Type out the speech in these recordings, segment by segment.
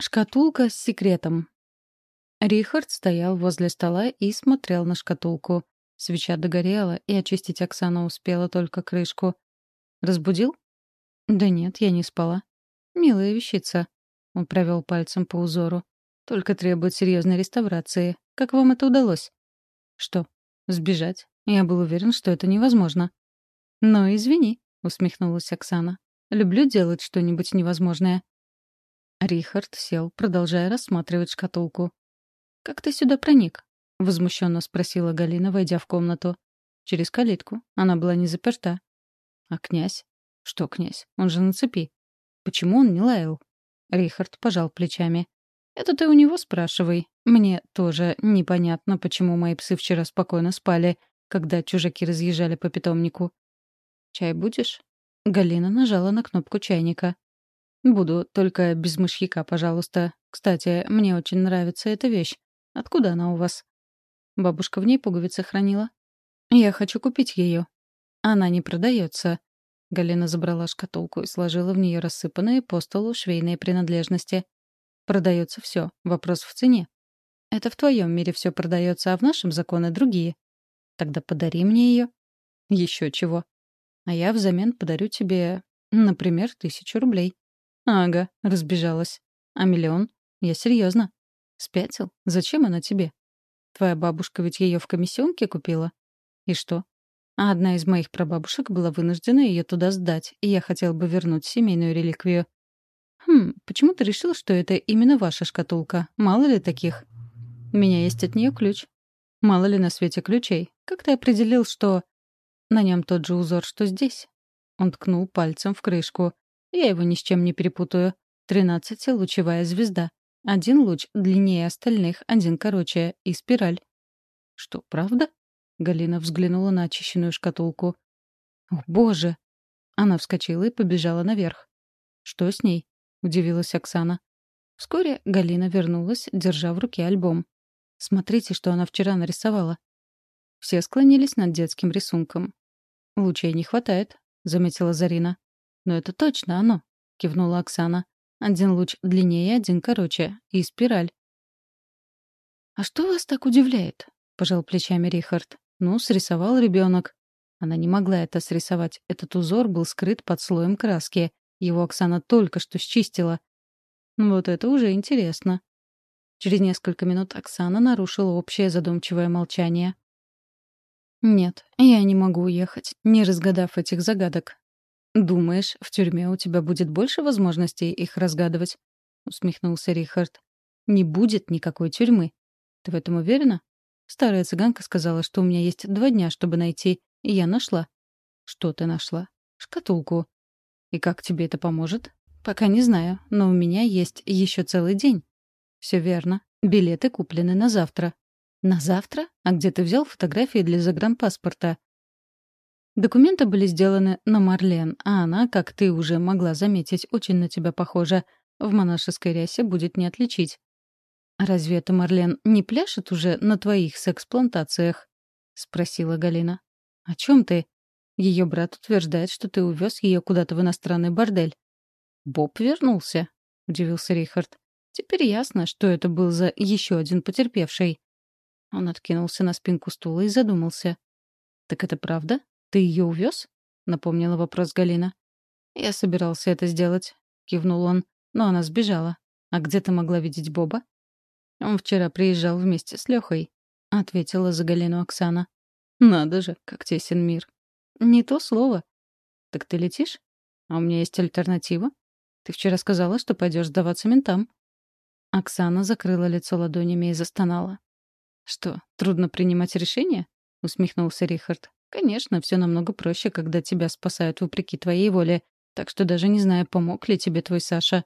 Шкатулка с секретом. Рихард стоял возле стола и смотрел на шкатулку. Свеча догорела, и очистить Оксана успела только крышку. «Разбудил?» «Да нет, я не спала». «Милая вещица». Он провел пальцем по узору. «Только требует серьезной реставрации. Как вам это удалось?» «Что? Сбежать? Я был уверен, что это невозможно». «Но извини», — усмехнулась Оксана. «Люблю делать что-нибудь невозможное». Рихард сел, продолжая рассматривать шкатулку. «Как ты сюда проник?» — возмущенно спросила Галина, войдя в комнату. «Через калитку. Она была не заперта». «А князь?» «Что князь? Он же на цепи. Почему он не лаял?» Рихард пожал плечами. «Это ты у него спрашивай. Мне тоже непонятно, почему мои псы вчера спокойно спали, когда чужаки разъезжали по питомнику». «Чай будешь?» Галина нажала на кнопку чайника. «Буду, только без мышьяка, пожалуйста. Кстати, мне очень нравится эта вещь. Откуда она у вас?» Бабушка в ней пуговицы хранила. «Я хочу купить ее. Она не продается. Галина забрала шкатулку и сложила в нее рассыпанные по столу швейные принадлежности. «Продается все. Вопрос в цене. Это в твоем мире все продается, а в нашем законы другие. Тогда подари мне ее. Еще чего. А я взамен подарю тебе, например, тысячу рублей. Ага, разбежалась. А миллион? Я серьезно. Спятил? Зачем она тебе? Твоя бабушка ведь ее в комиссионке купила. И что? А одна из моих прабабушек была вынуждена ее туда сдать, и я хотел бы вернуть семейную реликвию. Хм, почему ты решил, что это именно ваша шкатулка? Мало ли таких? У меня есть от нее ключ. Мало ли на свете ключей. Как ты определил, что... На нем тот же узор, что здесь? Он ткнул пальцем в крышку. Я его ни с чем не перепутаю. Тринадцатилучевая звезда. Один луч длиннее остальных, один короче, и спираль. Что, правда? Галина взглянула на очищенную шкатулку. «О, боже!» Она вскочила и побежала наверх. «Что с ней?» — удивилась Оксана. Вскоре Галина вернулась, держа в руке альбом. «Смотрите, что она вчера нарисовала». Все склонились над детским рисунком. «Лучей не хватает», — заметила Зарина. «Но это точно оно», — кивнула Оксана. «Один луч длиннее, один короче. И спираль». «А что вас так удивляет?» — пожал плечами Рихард. «Ну, срисовал ребенок». Она не могла это срисовать. Этот узор был скрыт под слоем краски. Его Оксана только что счистила. Вот это уже интересно. Через несколько минут Оксана нарушила общее задумчивое молчание. «Нет, я не могу уехать, не разгадав этих загадок. «Думаешь, в тюрьме у тебя будет больше возможностей их разгадывать?» — усмехнулся Рихард. «Не будет никакой тюрьмы. Ты в этом уверена?» Старая цыганка сказала, что у меня есть два дня, чтобы найти, и я нашла. «Что ты нашла?» «Шкатулку». «И как тебе это поможет?» «Пока не знаю, но у меня есть еще целый день». «Все верно. Билеты куплены на завтра». «На завтра? А где ты взял фотографии для загранпаспорта?» Документы были сделаны на Марлен, а она, как ты уже могла заметить, очень на тебя похожа. В монашеской рясе будет не отличить. «Разве это Марлен не пляшет уже на твоих секс-плантациях?» — спросила Галина. «О чем ты?» Ее брат утверждает, что ты увез ее куда-то в иностранный бордель. «Боб вернулся», — удивился Рихард. «Теперь ясно, что это был за еще один потерпевший». Он откинулся на спинку стула и задумался. «Так это правда? Ты ее увез? напомнила вопрос Галина. Я собирался это сделать, кивнул он, но она сбежала. А где ты могла видеть Боба? Он вчера приезжал вместе с Лехой, ответила за Галину Оксана. Надо же, как тесен мир. Не то слово. Так ты летишь? А у меня есть альтернатива. Ты вчера сказала, что пойдешь сдаваться ментам. Оксана закрыла лицо ладонями и застонала. «Что, трудно принимать решения?» — усмехнулся Рихард. Конечно, все намного проще, когда тебя спасают вопреки твоей воле, так что даже не знаю, помог ли тебе твой Саша.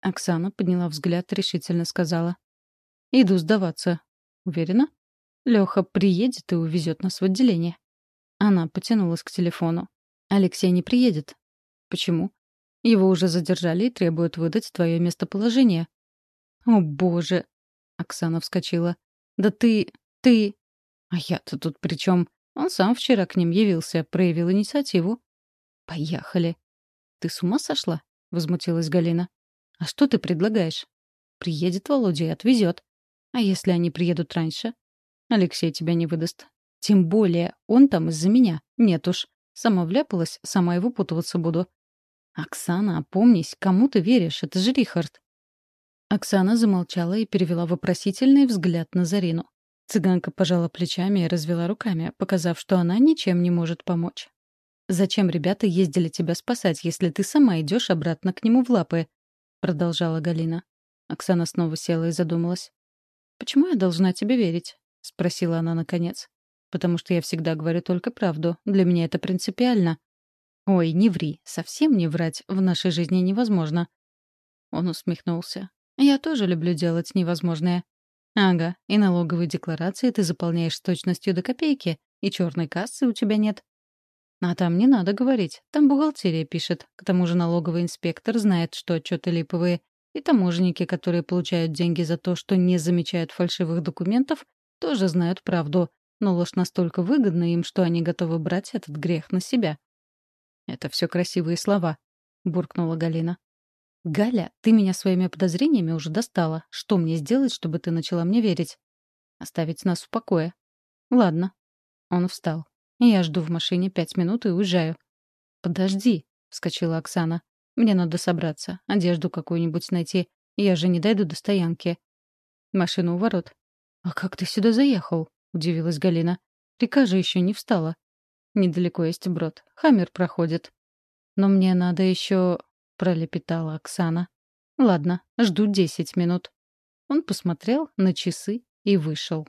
Оксана подняла взгляд, решительно сказала. «Иду сдаваться. Уверена? Леха приедет и увезет нас в отделение». Она потянулась к телефону. «Алексей не приедет». «Почему?» «Его уже задержали и требуют выдать твое местоположение». «О, боже!» Оксана вскочила. «Да ты... ты...» «А я-то тут при чем? Он сам вчера к ним явился, проявил инициативу. «Поехали». «Ты с ума сошла?» — возмутилась Галина. А что ты предлагаешь? Приедет Володя и отвезет. А если они приедут раньше? Алексей тебя не выдаст. Тем более, он там из-за меня. Нет уж. Сама вляпалась, сама и выпутываться буду. «Оксана, опомнись, кому ты веришь? Это же Рихард». Оксана замолчала и перевела вопросительный взгляд на Зарину. Цыганка пожала плечами и развела руками, показав, что она ничем не может помочь. «Зачем ребята ездили тебя спасать, если ты сама идешь обратно к нему в лапы?» — продолжала Галина. Оксана снова села и задумалась. «Почему я должна тебе верить?» — спросила она наконец. «Потому что я всегда говорю только правду. Для меня это принципиально». «Ой, не ври. Совсем не врать в нашей жизни невозможно». Он усмехнулся. «Я тоже люблю делать невозможное. Ага, и налоговые декларации ты заполняешь с точностью до копейки, и черной кассы у тебя нет. А там не надо говорить, там бухгалтерия пишет. К тому же налоговый инспектор знает, что отчеты липовые. И таможенники, которые получают деньги за то, что не замечают фальшивых документов, тоже знают правду, но ложь настолько выгодна им, что они готовы брать этот грех на себя. «Это все красивые слова», — буркнула Галина. «Галя, ты меня своими подозрениями уже достала. Что мне сделать, чтобы ты начала мне верить?» «Оставить нас в покое». «Ладно». Он встал. «Я жду в машине пять минут и уезжаю». «Подожди», — вскочила Оксана. «Мне надо собраться, одежду какую-нибудь найти. Я же не дойду до стоянки». Машина у ворот. «А как ты сюда заехал?» — удивилась Галина. «Река же еще не встала». «Недалеко есть брод. Хаммер проходит». «Но мне надо еще пролепетала Оксана. «Ладно, жду десять минут». Он посмотрел на часы и вышел.